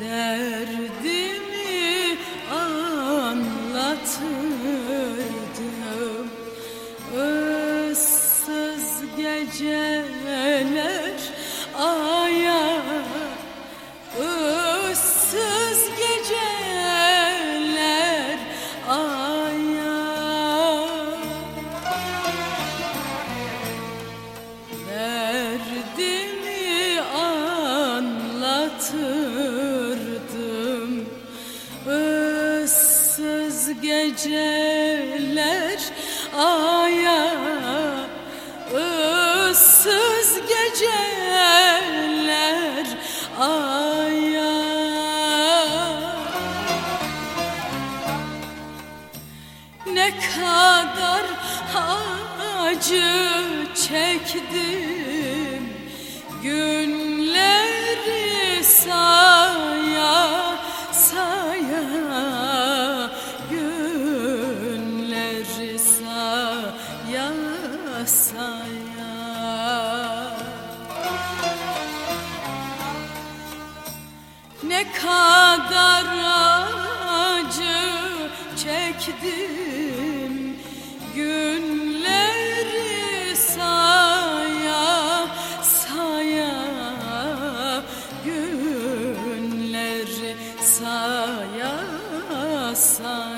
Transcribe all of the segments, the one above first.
Derdimi anlatırdım. Issız geceler aya Issız geceler aya. Derdimi anlatırdım Issız geceler aya Issız geceler aya ne kadar acı çektim ne kadar acı çektim Günleri saya saya. Günleri saya saya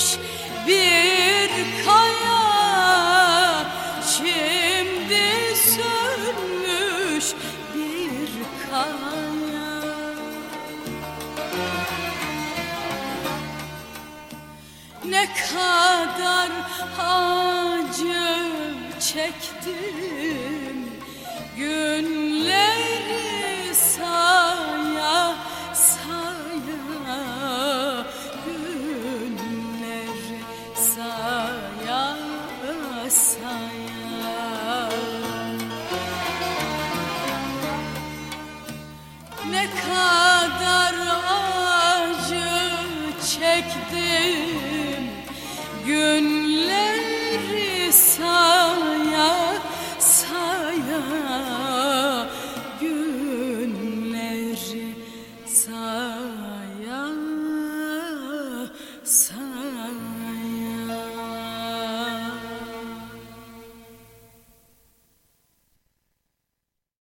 sönmüş bir kaya. Şimdi sönmüş bir kaya. Ne kadar acı çektim çektim. Günleri saya saya. Günleri saya